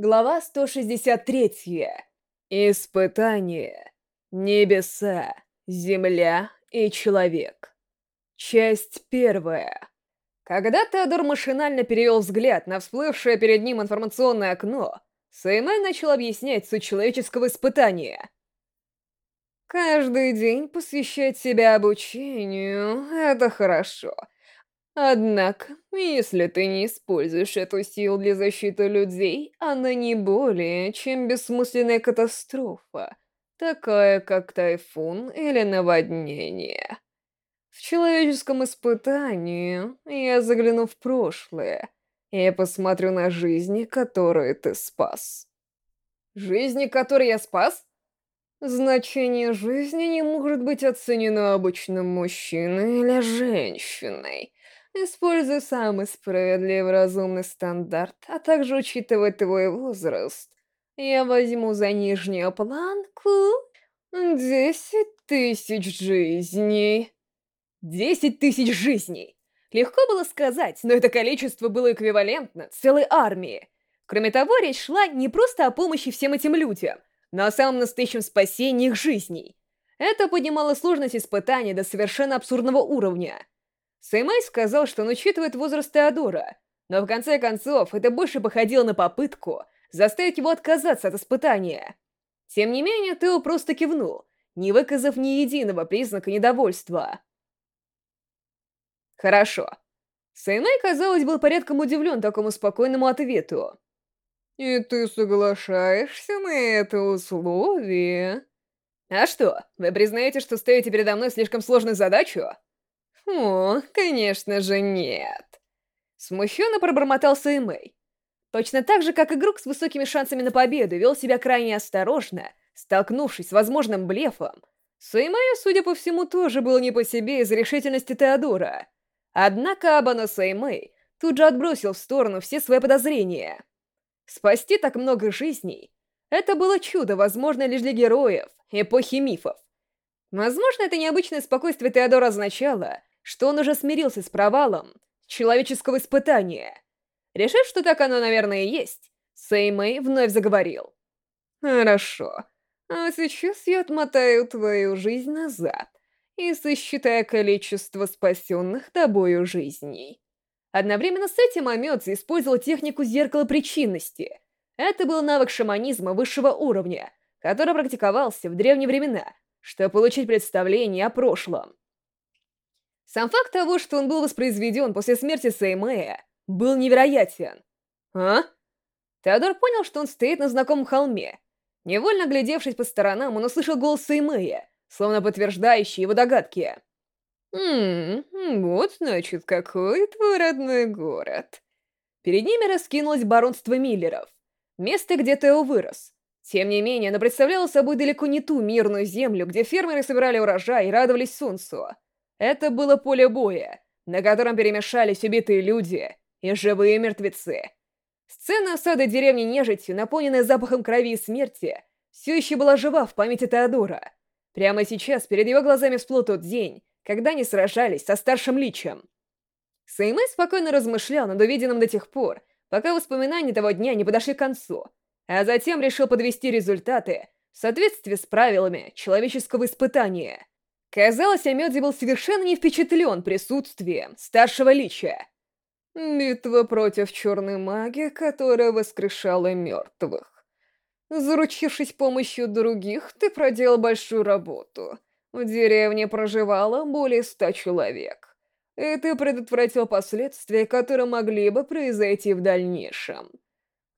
Глава 163. Испытание. Небеса, земля и человек. Часть первая. Когда Теодор машинально перевел взгляд на всплывшее перед ним информационное окно, Сеймэ начал объяснять суть человеческого испытания. Каждый день посвящать себя обучению — это хорошо — Однако, если ты не используешь эту силу для защиты людей, она не более, чем бессмысленная катастрофа, такая как тайфун или наводнение. В человеческом испытании я загляну в прошлое и посмотрю на жизни, которые ты спас. Жизни, которые я спас? Значение жизни не может быть оценено обычным мужчиной или женщиной — Используй самый справедливый разумный стандарт, а также учитывая твой возраст. Я возьму за нижнюю планку десять тысяч жизней. Десять тысяч жизней! Легко было сказать, но это количество было эквивалентно целой армии. Кроме того, речь шла не просто о помощи всем этим людям, но о самом настоящем спасении их жизней. Это поднимало сложность испытания до совершенно абсурдного уровня — Саймай сказал, что он учитывает возраст Теодора, но в конце концов это больше походило на попытку заставить его отказаться от испытания. Тем не менее, Тео просто кивнул, не выказав ни единого признака недовольства. «Хорошо». Саймай, казалось, был порядком удивлен такому спокойному ответу. «И ты соглашаешься на это условие?» «А что, вы признаете, что ставите передо мной слишком сложную задачу?» «О, конечно же нет!» Смущенно пробормотал Сэймэй. Точно так же, как игрок с высокими шансами на победу вел себя крайне осторожно, столкнувшись с возможным блефом, Сэймэю, судя по всему, тоже было не по себе из решительности Теодора. Однако Абана Сэймэй тут же отбросил в сторону все свои подозрения. Спасти так много жизней — это было чудо, возможно лишь для героев, эпохи мифов. Возможно, это необычное спокойствие Теодора означало, что он уже смирился с провалом человеческого испытания. Решив, что так оно, наверное, и есть, Сеймэй вновь заговорил. «Хорошо. А сейчас я отмотаю твою жизнь назад и сосчитаю количество спасенных тобою жизней». Одновременно с этим Амёдзи использовал технику зеркала причинности. Это был навык шаманизма высшего уровня, который практиковался в древние времена, чтобы получить представление о прошлом. Сам факт того, что он был воспроизведен после смерти Сеймея, был невероятен. А? Теодор понял, что он стоит на знакомом холме. Невольно глядевшись по сторонам, он услышал голос Сеймея, словно подтверждающий его догадки. «Ммм, вот, значит, какой твой родной город». Перед ними раскинулось баронство Миллеров, место, где Тео вырос. Тем не менее, оно представляло собой далеко не ту мирную землю, где фермеры собирали урожай и радовались солнцу. Это было поле боя, на котором перемешались убитые люди и живые мертвецы. Сцена осады деревни нежитью, наполненная запахом крови и смерти, все еще была жива в памяти Теодора. Прямо сейчас перед его глазами всплыл тот день, когда они сражались со старшим личем. Сеймэ спокойно размышлял над увиденным до тех пор, пока воспоминания того дня не подошли к концу, а затем решил подвести результаты в соответствии с правилами человеческого испытания — Казалось, Амёдзи был совершенно не впечатлен присутствием старшего лича. Битва против черной магии, которая воскрешала мертвых. Заручившись помощью других, ты проделал большую работу. В деревне проживало более ста человек. И ты предотвратил последствия, которые могли бы произойти в дальнейшем.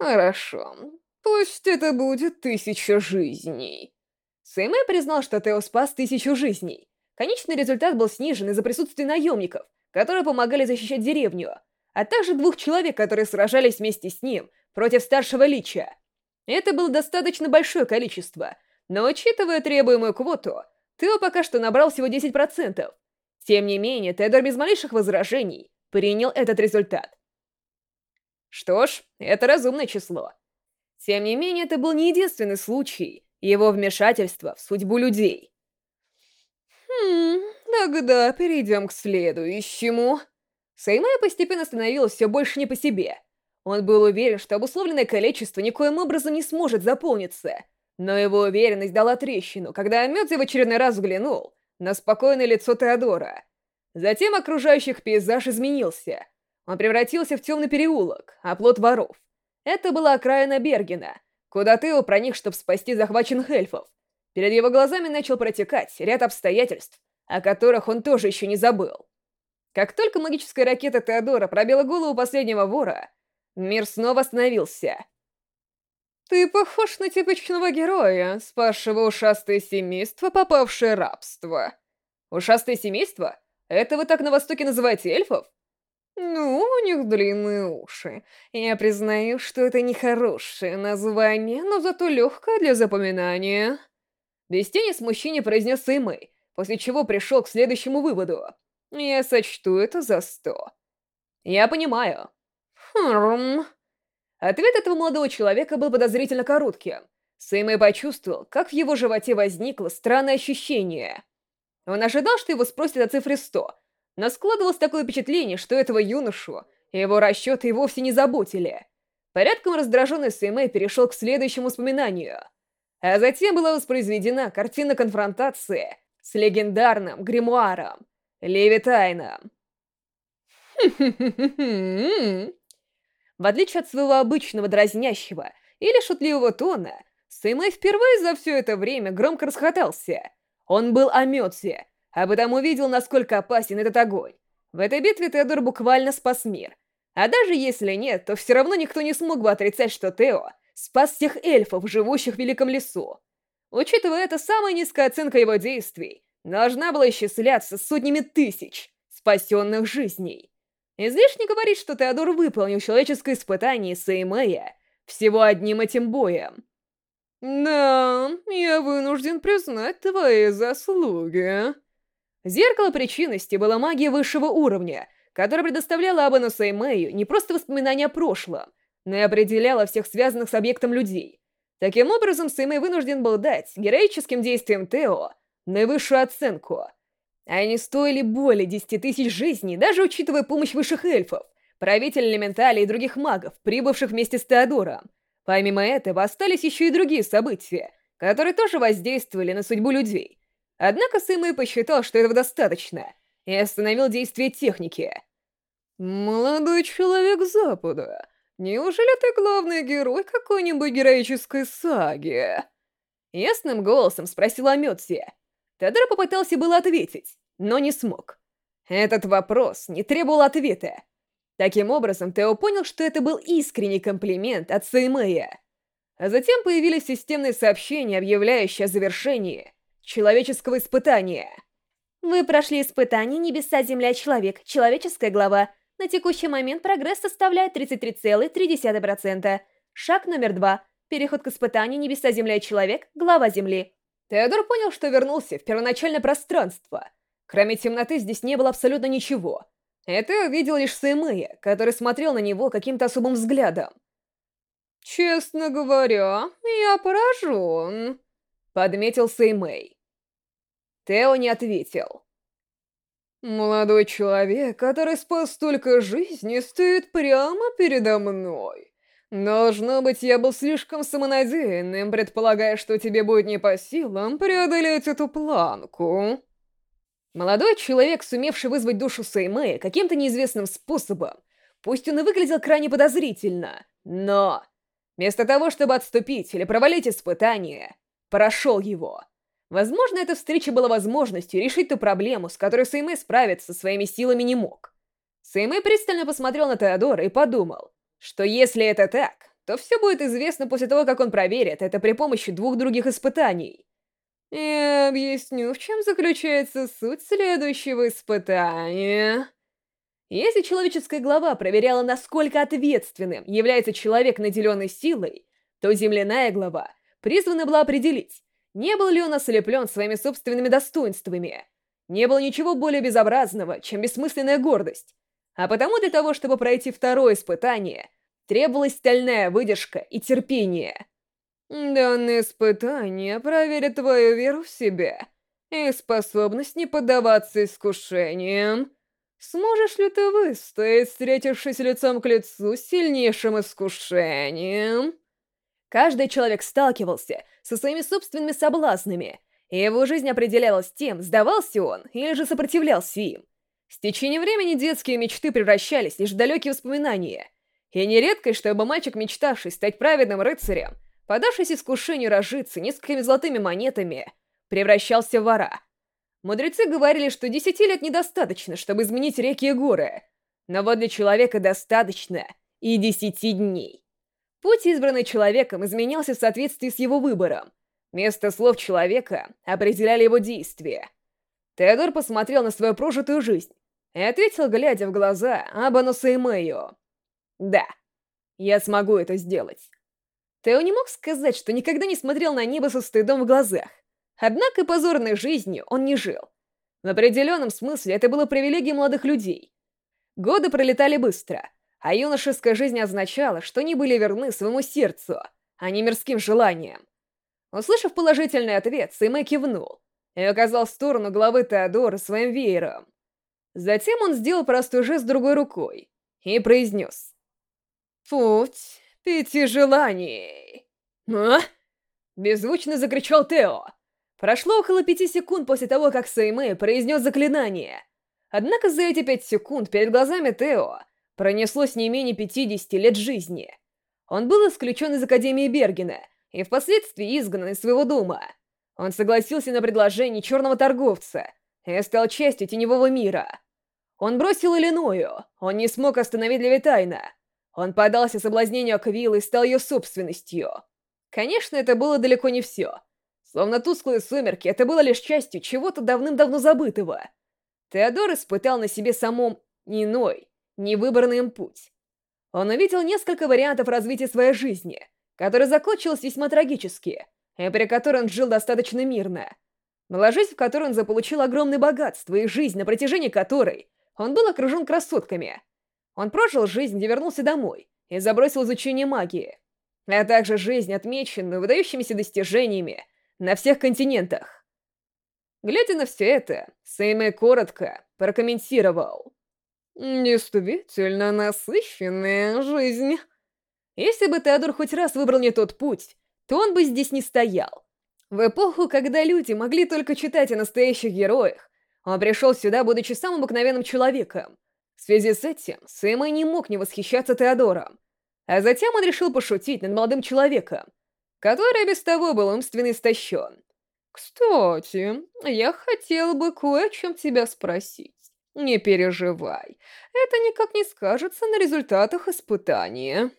Хорошо. Пусть это будет тысяча жизней. Сэймэ признал, что Тео спас тысячу жизней. Конечный результат был снижен из-за присутствия наемников, которые помогали защищать деревню, а также двух человек, которые сражались вместе с ним против старшего лича. Это было достаточно большое количество, но учитывая требуемую квоту, Тео пока что набрал всего 10%. Тем не менее, Тедор без малейших возражений принял этот результат. Что ж, это разумное число. Тем не менее, это был не единственный случай, его вмешательство в судьбу людей. Тогда перейдем к следующему. Сеймая постепенно становилась все больше не по себе. Он был уверен, что обусловленное количество никоим образом не сможет заполниться. Но его уверенность дала трещину, когда Амёдзи в очередной раз взглянул на спокойное лицо Теодора. Затем окружающий пейзаж изменился. Он превратился в темный переулок, оплот воров. Это была окраина Бергена, куда Тео проник, чтобы спасти захваченных эльфов. Перед его глазами начал протекать ряд обстоятельств, о которых он тоже еще не забыл. Как только магическая ракета Теодора пробила голову последнего вора, Мир снова остановился. «Ты похож на типичного героя, спасшего ушастое семейство, попавшее в рабство». «Ушастое семейство? Это вы так на Востоке называете эльфов?» «Ну, у них длинные уши. Я признаю, что это нехорошее название, но зато легкое для запоминания». Без тени смущения произнес Эймэй, после чего пришел к следующему выводу. «Я сочту это за сто». «Я понимаю», Хм. Ответ этого молодого человека был подозрительно коротким. Сэймэй почувствовал, как в его животе возникло странное ощущение. Он ожидал, что его спросят о цифре 100, но складывалось такое впечатление, что этого юношу его расчеты и вовсе не заботили. Порядком раздраженный Сэймэй перешел к следующему воспоминанию. А затем была воспроизведена картина конфронтации с легендарным гримуаром Леви Тайном. В отличие от своего обычного дразнящего или шутливого тона, Сэмэй впервые за все это время громко расхотался. Он был о Мёдзе, а потому видел, насколько опасен этот огонь. В этой битве Теодор буквально спас мир. А даже если нет, то все равно никто не смог бы отрицать, что Тео спас всех эльфов, живущих в Великом лесу. Учитывая это, самая низкая оценка его действий должна была исчисляться сотнями тысяч спасенных жизней. Излишне говорить, что Теодор выполнил человеческое испытание Сеймея всего одним этим боем. «Да, я вынужден признать твои заслуги». Зеркало причинности было магия высшего уровня, которая предоставляла Абану Сеймею не просто воспоминания о прошлом, но и определяла всех связанных с объектом людей. Таким образом, Сеймей вынужден был дать героическим действиям Тео наивысшую оценку — они стоили более десяти тысяч жизней, даже учитывая помощь высших эльфов, правителей элементалей и других магов, прибывших вместе с Теодором. Помимо этого, остались еще и другие события, которые тоже воздействовали на судьбу людей. Однако Сэмэй посчитал, что этого достаточно, и остановил действие техники. «Молодой человек Запада, неужели ты главный герой какой-нибудь героической саги?» Ясным голосом спросила Амётсия. Теодор попытался было ответить, но не смог. Этот вопрос не требовал ответа. Таким образом, Тео понял, что это был искренний комплимент от Сэймэя. А затем появились системные сообщения, объявляющие о завершении человеческого испытания. Вы прошли испытание «Небеса, Земля, Человек», человеческая глава. На текущий момент прогресс составляет 33,3%. Шаг номер два. Переход к испытанию «Небеса, Земля, Человек», глава Земли. Теодор понял, что вернулся в первоначальное пространство. Кроме темноты здесь не было абсолютно ничего. Это увидел лишь Сэмэя, который смотрел на него каким-то особым взглядом. «Честно говоря, я поражен», — подметил Сэймэй. Тео не ответил. «Молодой человек, который спас столько жизней, стоит прямо передо мной. Должно быть, я был слишком самонадеянным, предполагая, что тебе будет не по силам преодолеть эту планку. Молодой человек, сумевший вызвать душу Сеймэя каким-то неизвестным способом, пусть он и выглядел крайне подозрительно, но... Вместо того, чтобы отступить или провалить испытание, прошел его. Возможно, эта встреча была возможностью решить ту проблему, с которой Сеймэй справиться своими силами не мог. Сеймэй пристально посмотрел на Теодора и подумал, что если это так, то все будет известно после того, как он проверит это при помощи двух других испытаний. Я объясню, в чем заключается суть следующего испытания. Если человеческая глава проверяла, насколько ответственным является человек, наделенный силой, то земляная глава призвана была определить, не был ли он ослеплен своими собственными достоинствами. Не было ничего более безобразного, чем бессмысленная гордость, а потому для того, чтобы пройти второе испытание, требовалась стальная выдержка и терпение. Данное испытание проверит твою веру в себя и способность не поддаваться искушениям. Сможешь ли ты выстоять, встретившись лицом к лицу с сильнейшим искушением? Каждый человек сталкивался со своими собственными соблазнами, и его жизнь определялась тем, сдавался он или же сопротивлялся им. С течением времени детские мечты превращались лишь в далекие воспоминания. И нередко, чтобы мальчик, мечтавший стать праведным рыцарем, подавшись искушению разжиться несколькими золотыми монетами, превращался в вора. Мудрецы говорили, что десяти лет недостаточно, чтобы изменить реки и горы, но вот для человека достаточно и десяти дней. Путь, избранный человеком, изменялся в соответствии с его выбором. Место слов человека определяли его действия. Теодор посмотрел на свою прожитую жизнь и ответил, глядя в глаза Абануса и Мэйо. «Да, я смогу это сделать». Тео не мог сказать, что никогда не смотрел на небо со стыдом в глазах. Однако позорной жизнью он не жил. В определенном смысле это было привилегией молодых людей. Годы пролетали быстро, а юношеская жизнь означала, что они были верны своему сердцу, а не мирским желаниям. Услышав положительный ответ, Сэймэ кивнул и указал в сторону главы Теодора своим веером. Затем он сделал простой жест другой рукой и произнес. «Путь пяти желаний!» «А?» Беззвучно закричал Тео. Прошло около пяти секунд после того, как Сэймэ произнес заклинание. Однако за эти пять секунд перед глазами Тео пронеслось не менее 50 лет жизни. Он был исключен из Академии Бергена и впоследствии изгнан из своего дома. Он согласился на предложение черного торговца и стал частью теневого мира. Он бросил Иллиною, он не смог остановить Левитайна. Он подался соблазнению Аквилы и стал ее собственностью. Конечно, это было далеко не все. Словно тусклые сумерки, это было лишь частью чего-то давным-давно забытого. Теодор испытал на себе самом иной, невыбранный им путь. Он увидел несколько вариантов развития своей жизни, которая закончилась весьма трагически, и при которой он жил достаточно мирно. Была жизнь, в которой он заполучил огромное богатство, и жизнь, на протяжении которой он был окружен красотками. Он прожил жизнь, где вернулся домой, и забросил изучение магии, а также жизнь, отмеченную выдающимися достижениями на всех континентах. Глядя на все это, Сеймэ коротко прокомментировал. «Действительно насыщенная жизнь». Если бы Теодор хоть раз выбрал не тот путь, то он бы здесь не стоял. В эпоху, когда люди могли только читать о настоящих героях, он пришел сюда, будучи самым обыкновенным человеком. В связи с этим, Сэмэй не мог не восхищаться Теодором. А затем он решил пошутить над молодым человеком, который без того был умственно истощен. «Кстати, я хотел бы кое о чем тебя спросить. Не переживай, это никак не скажется на результатах испытания».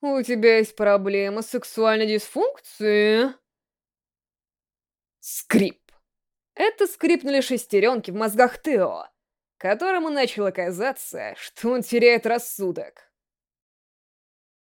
«У тебя есть проблема с сексуальной дисфункцией?» Скрип. Это скрипнули шестеренки в мозгах Тео, которому начало казаться, что он теряет рассудок.